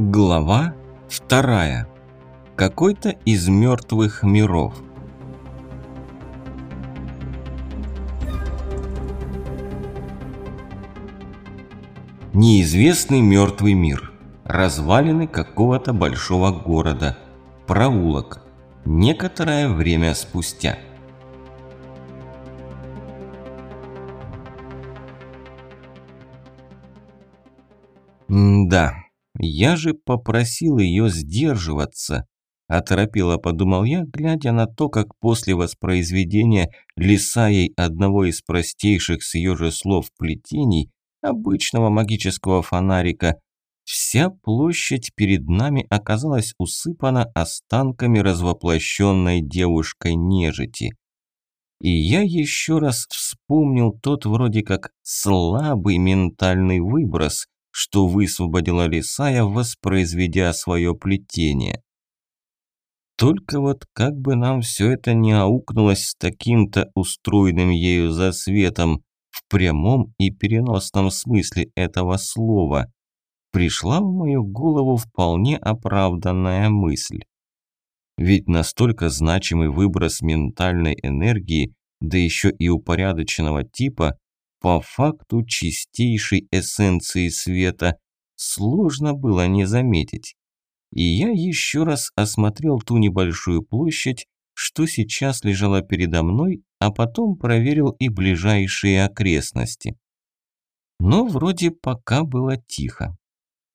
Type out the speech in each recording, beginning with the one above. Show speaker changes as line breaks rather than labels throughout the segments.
Глава вторая. Какой-то из мертвых миров. Неизвестный мертвый мир. Развалины какого-то большого города. Проулок. Некоторое время спустя. М да. Я же попросил ее сдерживаться. Оторопело подумал я, глядя на то, как после воспроизведения Лисаей одного из простейших с ее же слов плетений, обычного магического фонарика, вся площадь перед нами оказалась усыпана останками развоплощенной девушкой нежити. И я еще раз вспомнил тот вроде как слабый ментальный выброс, что высвободила Лисая, воспроизведя свое плетение. Только вот как бы нам все это не аукнулось с таким-то устроенным ею засветом, в прямом и переносном смысле этого слова, пришла в мою голову вполне оправданная мысль. Ведь настолько значимый выброс ментальной энергии, да еще и упорядоченного типа, по факту чистейшей эссенции света, сложно было не заметить. И я еще раз осмотрел ту небольшую площадь, что сейчас лежала передо мной, а потом проверил и ближайшие окрестности. Но вроде пока было тихо.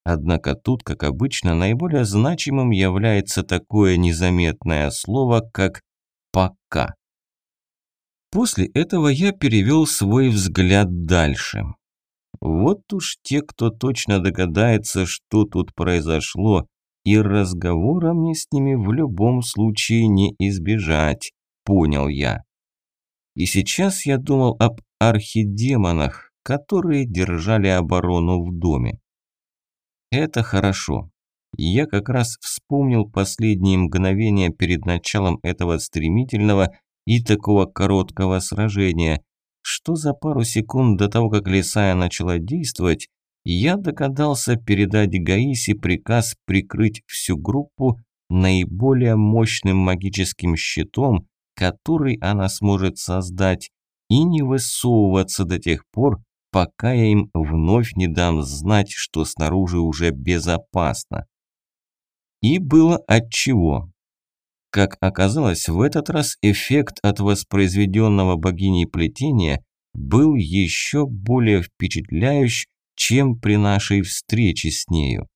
Однако тут, как обычно, наиболее значимым является такое незаметное слово, как «пока». После этого я перевел свой взгляд дальше. Вот уж те, кто точно догадается, что тут произошло, и разговора мне с ними в любом случае не избежать, понял я. И сейчас я думал об архидемонах, которые держали оборону в доме. Это хорошо. Я как раз вспомнил последние мгновения перед началом этого стремительного и такого короткого сражения, что за пару секунд до того, как Лисая начала действовать, я догадался передать Гаисе приказ прикрыть всю группу наиболее мощным магическим щитом, который она сможет создать, и не высовываться до тех пор, пока я им вновь не дам знать, что снаружи уже безопасно. И было отчего. Как оказалось, в этот раз эффект от воспроизведенного богиней плетения был еще более впечатляющий, чем при нашей встрече с нею.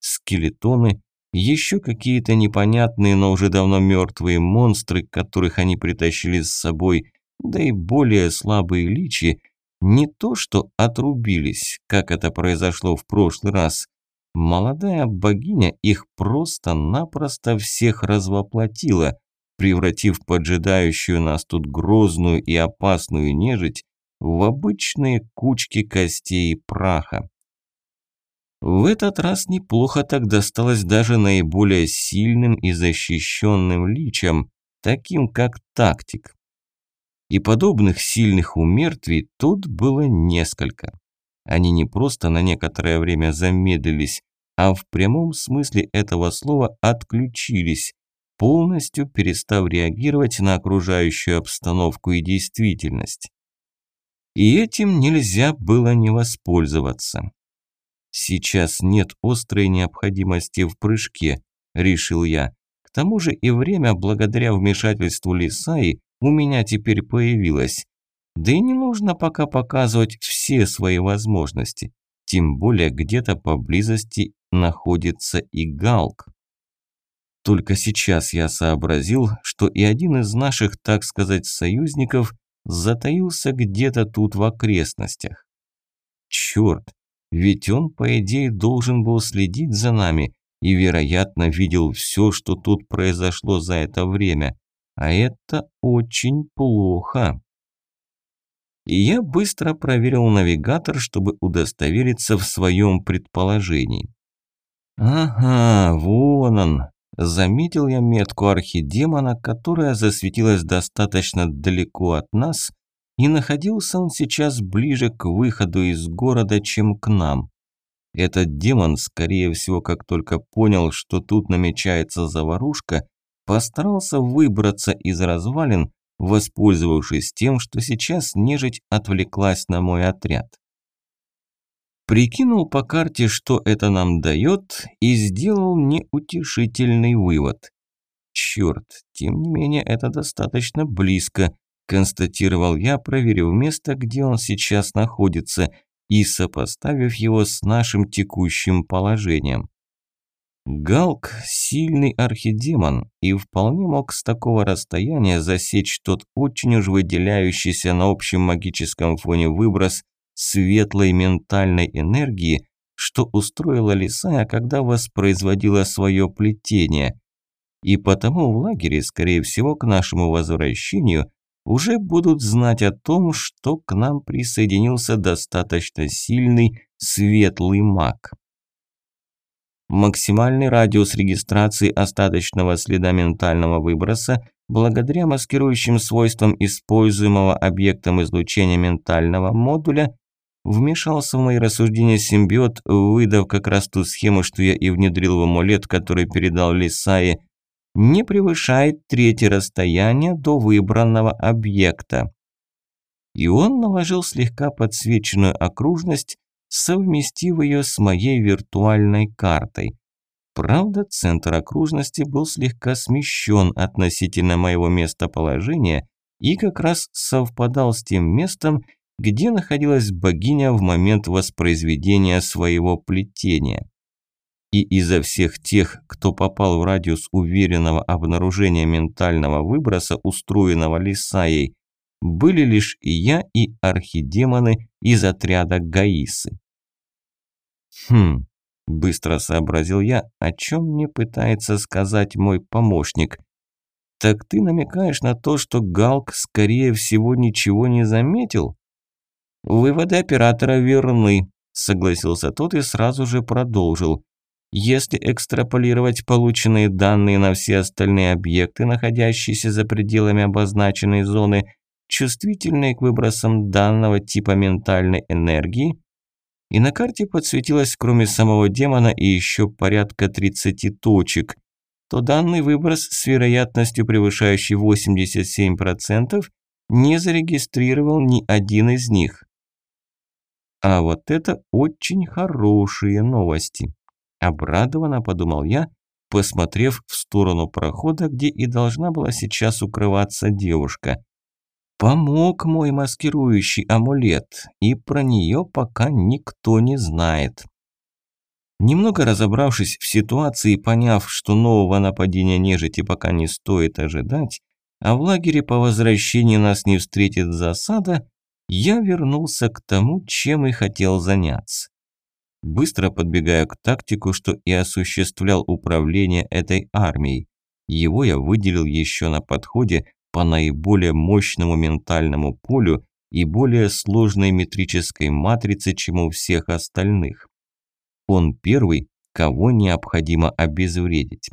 Скелетоны, еще какие-то непонятные, но уже давно мертвые монстры, которых они притащили с собой, да и более слабые личи, не то что отрубились, как это произошло в прошлый раз, Молодая богиня их просто-напросто всех развоплотила, превратив поджидающую нас тут грозную и опасную нежить в обычные кучки костей и праха. В этот раз неплохо так досталось даже наиболее сильным и защищенным личам, таким как тактик. И подобных сильных умертвий тут было несколько. Они не просто на некоторое время замедлились, а в прямом смысле этого слова отключились, полностью перестав реагировать на окружающую обстановку и действительность. И этим нельзя было не воспользоваться. Сейчас нет острой необходимости в прыжке, решил я. К тому же и время, благодаря вмешательству Лисаи, у меня теперь появилось. Да и не нужно пока показывать все свои возможности. Тем более где-то поблизости находится и Галк. Только сейчас я сообразил, что и один из наших, так сказать, союзников затаился где-то тут в окрестностях. Черт, ведь он, по идее, должен был следить за нами и, вероятно, видел все, что тут произошло за это время. А это очень плохо и я быстро проверил навигатор, чтобы удостовериться в своем предположении. «Ага, вон он!» Заметил я метку архидемона, которая засветилась достаточно далеко от нас, и находился он сейчас ближе к выходу из города, чем к нам. Этот демон, скорее всего, как только понял, что тут намечается заварушка, постарался выбраться из развалин, воспользовавшись тем, что сейчас нежить отвлеклась на мой отряд. Прикинул по карте, что это нам дает, и сделал неутешительный вывод. Черт, тем не менее это достаточно близко, констатировал я, проверив место, где он сейчас находится, и сопоставив его с нашим текущим положением. Галк – сильный архидемон и вполне мог с такого расстояния засечь тот очень уж выделяющийся на общем магическом фоне выброс светлой ментальной энергии, что устроила Лисая, когда воспроизводила свое плетение. И потому в лагере, скорее всего, к нашему возвращению уже будут знать о том, что к нам присоединился достаточно сильный светлый маг. Максимальный радиус регистрации остаточного следа ментального выброса благодаря маскирующим свойствам используемого объектом излучения ментального модуля Вмешался в мои рассуждения симбиот, выдав как раз ту схему, что я и внедрил в амулет, который передал Лисае, не превышает третье расстояние до выбранного объекта. И он наложил слегка подсвеченную окружность, совместив ее с моей виртуальной картой. Правда, центр окружности был слегка смещен относительно моего местоположения и как раз совпадал с тем местом, где находилась богиня в момент воспроизведения своего плетения. И изо всех тех, кто попал в радиус уверенного обнаружения ментального выброса, устроенного Лисаей, были лишь и я, и архидемоны из отряда Гаисы. Хм, быстро сообразил я, о чем мне пытается сказать мой помощник. Так ты намекаешь на то, что Галк, скорее всего, ничего не заметил? «Выводы оператора верны», – согласился тот и сразу же продолжил. «Если экстраполировать полученные данные на все остальные объекты, находящиеся за пределами обозначенной зоны, чувствительные к выбросам данного типа ментальной энергии, и на карте подсветилось кроме самого демона и еще порядка 30 точек, то данный выброс с вероятностью превышающей 87% не зарегистрировал ни один из них. А вот это очень хорошие новости. Обрадованно подумал я, посмотрев в сторону прохода, где и должна была сейчас укрываться девушка. Помог мой маскирующий амулет, и про нее пока никто не знает. Немного разобравшись в ситуации и поняв, что нового нападения нежити пока не стоит ожидать, а в лагере по возвращении нас не встретит засада, я вернулся к тому, чем и хотел заняться. Быстро подбегаю к тактику, что и осуществлял управление этой армией. Его я выделил еще на подходе по наиболее мощному ментальному полю и более сложной метрической матрице, чем у всех остальных. Он первый, кого необходимо обезвредить.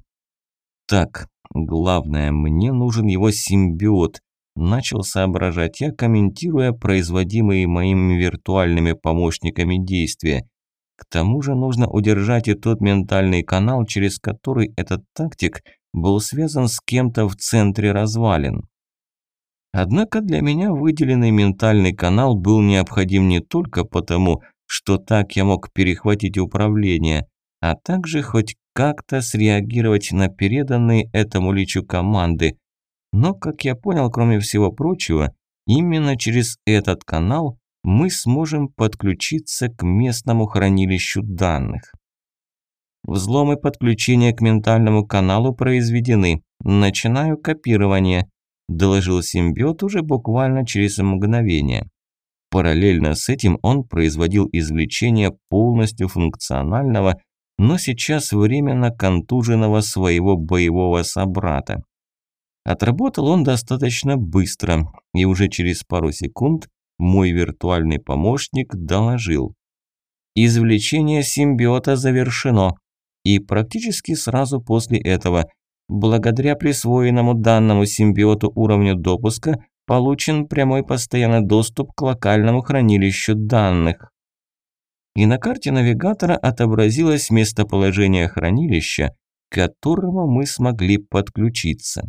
Так, главное, мне нужен его симбиот, Начал соображать я, комментируя производимые моими виртуальными помощниками действия. К тому же нужно удержать и тот ментальный канал, через который этот тактик был связан с кем-то в центре развалин. Однако для меня выделенный ментальный канал был необходим не только потому, что так я мог перехватить управление, а также хоть как-то среагировать на переданные этому личу команды, но, как я понял, кроме всего прочего, именно через этот канал мы сможем подключиться к местному хранилищу данных. Взломы подключения к ментальному каналу произведены. Начинаю копирование, доложил симбиот уже буквально через мгновение. Параллельно с этим он производил извлечение полностью функционального, но сейчас временно контуженного своего боевого собрата. Отработал он достаточно быстро, и уже через пару секунд мой виртуальный помощник доложил. Извлечение симбиота завершено. И практически сразу после этого, благодаря присвоенному данному симбиоту уровню допуска, получен прямой постоянный доступ к локальному хранилищу данных. и на карте навигатора отобразилось местоположение хранилища, к которому мы смогли подключиться.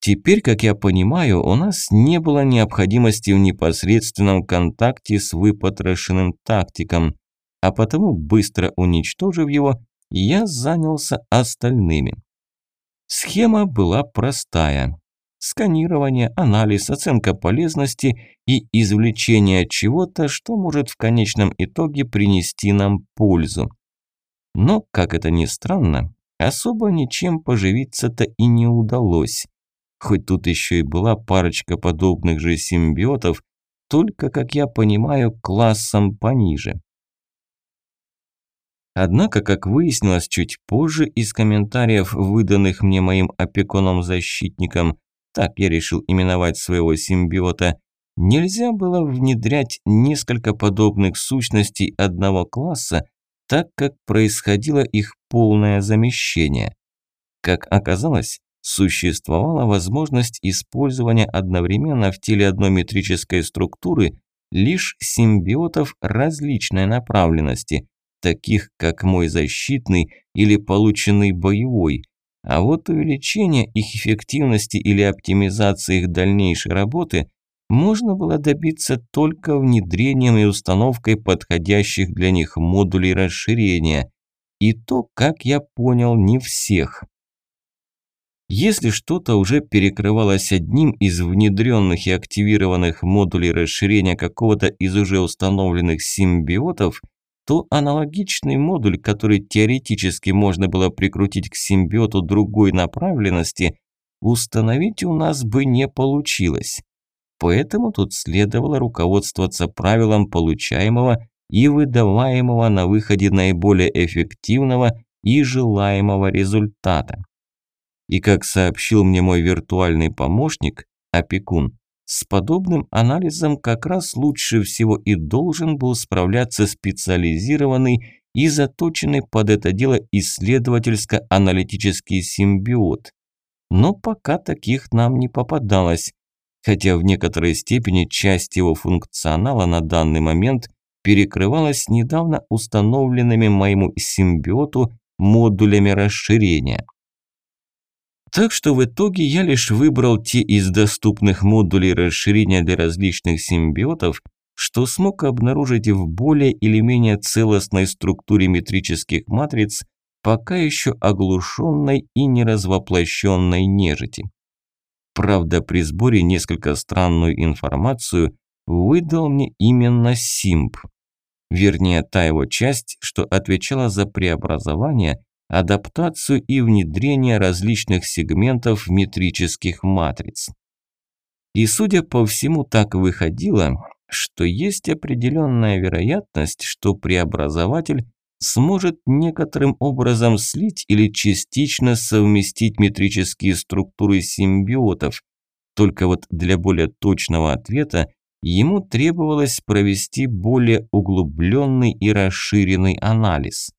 Теперь, как я понимаю, у нас не было необходимости в непосредственном контакте с выпотрошенным тактиком, а потому, быстро уничтожив его, я занялся остальными. Схема была простая. Сканирование, анализ, оценка полезности и извлечение чего-то, что может в конечном итоге принести нам пользу. Но, как это ни странно, особо ничем поживиться-то и не удалось. Хоть тут еще и была парочка подобных же симбиотов, только, как я понимаю, классом пониже. Однако, как выяснилось чуть позже из комментариев, выданных мне моим опекуном-защитником, так я решил именовать своего симбиота, нельзя было внедрять несколько подобных сущностей одного класса, так как происходило их полное замещение. Как оказалось, существовала возможность использования одновременно в теле одной метрической структуры лишь симбиотов различной направленности, таких как мой защитный или полученный боевой, а вот увеличение их эффективности или оптимизации их дальнейшей работы можно было добиться только внедрением и установкой подходящих для них модулей расширения. И то, как я понял, не всех. Если что-то уже перекрывалось одним из внедренных и активированных модулей расширения какого-то из уже установленных симбиотов – то аналогичный модуль, который теоретически можно было прикрутить к симбиоту другой направленности, установить у нас бы не получилось. Поэтому тут следовало руководствоваться правилом получаемого и выдаваемого на выходе наиболее эффективного и желаемого результата. И как сообщил мне мой виртуальный помощник, опекун, с подобным анализом как раз лучше всего и должен был справляться специализированный и заточенный под это дело исследовательско-аналитический симбиот. Но пока таких нам не попадалось, хотя в некоторой степени часть его функционала на данный момент перекрывалась недавно установленными моему симбиоту модулями расширения. Так что в итоге я лишь выбрал те из доступных модулей расширения для различных симбиотов, что смог обнаружить в более или менее целостной структуре метрических матриц, пока еще оглушенной и неразвоплощенной нежити. Правда, при сборе несколько странную информацию выдал мне именно Симп. Вернее, та его часть, что отвечала за преобразование адаптацию и внедрение различных сегментов метрических матриц. И судя по всему так выходило, что есть определенная вероятность, что преобразователь сможет некоторым образом слить или частично совместить метрические структуры симбиотов, только вот для более точного ответа ему требовалось провести более углубленный и расширенный анализ.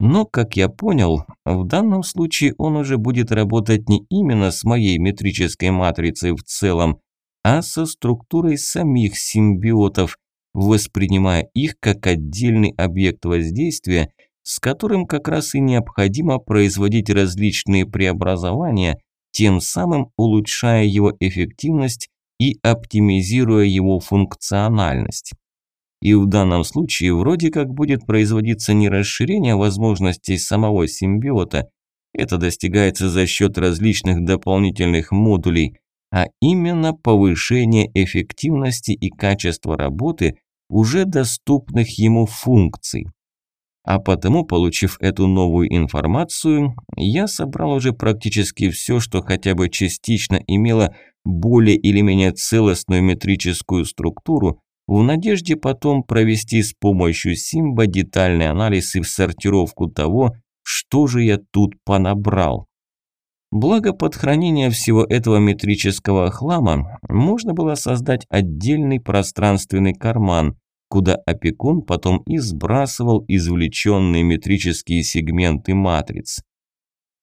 Но, как я понял, в данном случае он уже будет работать не именно с моей метрической матрицей в целом, а со структурой самих симбиотов, воспринимая их как отдельный объект воздействия, с которым как раз и необходимо производить различные преобразования, тем самым улучшая его эффективность и оптимизируя его функциональность. И в данном случае вроде как будет производиться не расширение возможностей самого симбиота, это достигается за счет различных дополнительных модулей, а именно повышение эффективности и качества работы уже доступных ему функций. А потому, получив эту новую информацию, я собрал уже практически все, что хотя бы частично имело более или менее целостную метрическую структуру, в надежде потом провести с помощью Симба детальный анализ и сортировку того, что же я тут понабрал. Благо под хранение всего этого метрического хлама можно было создать отдельный пространственный карман, куда опекун потом и сбрасывал извлеченные метрические сегменты матриц.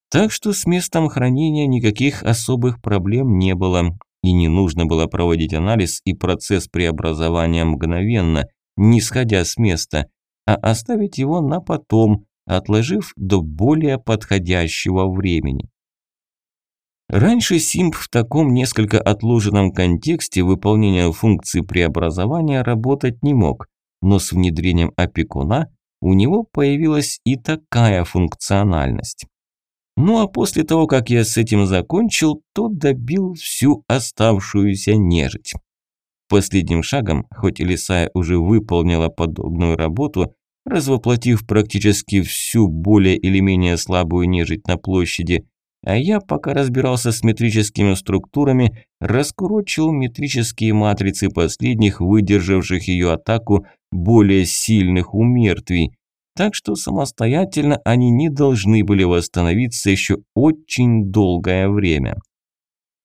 Так что с местом хранения никаких особых проблем не было, и не нужно было проводить анализ и процесс преобразования мгновенно, не сходя с места, а оставить его на потом, отложив до более подходящего времени. Раньше Симп в таком несколько отложенном контексте выполнения функции преобразования работать не мог, но с внедрением опекуна у него появилась и такая функциональность. Ну а после того, как я с этим закончил, то добил всю оставшуюся нежить. Последним шагом, хоть Лисая уже выполнила подобную работу, развоплотив практически всю более или менее слабую нежить на площади, а я, пока разбирался с метрическими структурами, раскурочил метрические матрицы последних, выдержавших ее атаку, более сильных умертвий, так что самостоятельно они не должны были восстановиться еще очень долгое время.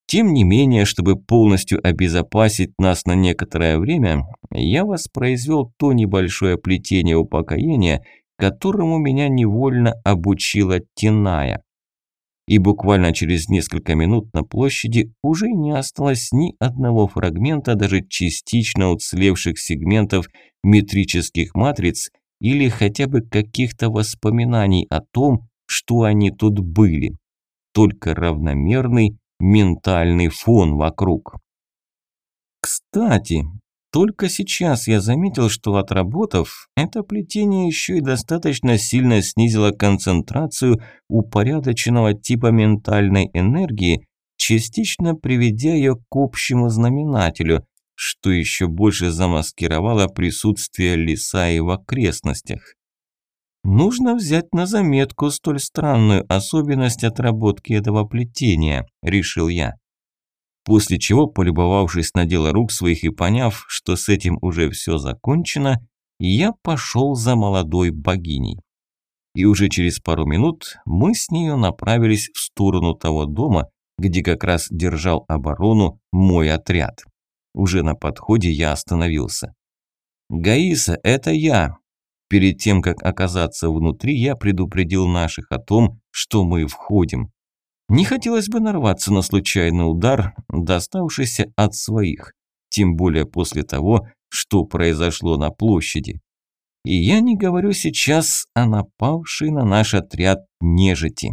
Тем не менее, чтобы полностью обезопасить нас на некоторое время, я воспроизвел то небольшое плетение упокоения, которому меня невольно обучила Тиная и буквально через несколько минут на площади уже не осталось ни одного фрагмента даже частично уцелевших сегментов метрических матриц или хотя бы каких-то воспоминаний о том, что они тут были. Только равномерный ментальный фон вокруг. Кстати, только сейчас я заметил, что отработав, это плетение еще и достаточно сильно снизило концентрацию упорядоченного типа ментальной энергии, частично приведя ее к общему знаменателю, что еще больше замаскировало присутствие леса и в окрестностях. Нужно взять на заметку столь странную особенность отработки этого плетения, решил я. После чего, полюбовавшись на дело рук своих и поняв, что с этим уже все закончено, я пошел за молодой богиней. И уже через пару минут мы с нею направились в сторону того дома, где как раз держал оборону мой отряд. Уже на подходе я остановился. «Гаиса, это я!» Перед тем, как оказаться внутри, я предупредил наших о том, что мы входим. Не хотелось бы нарваться на случайный удар, доставшийся от своих, тем более после того, что произошло на площади. И я не говорю сейчас о напавшей на наш отряд нежити.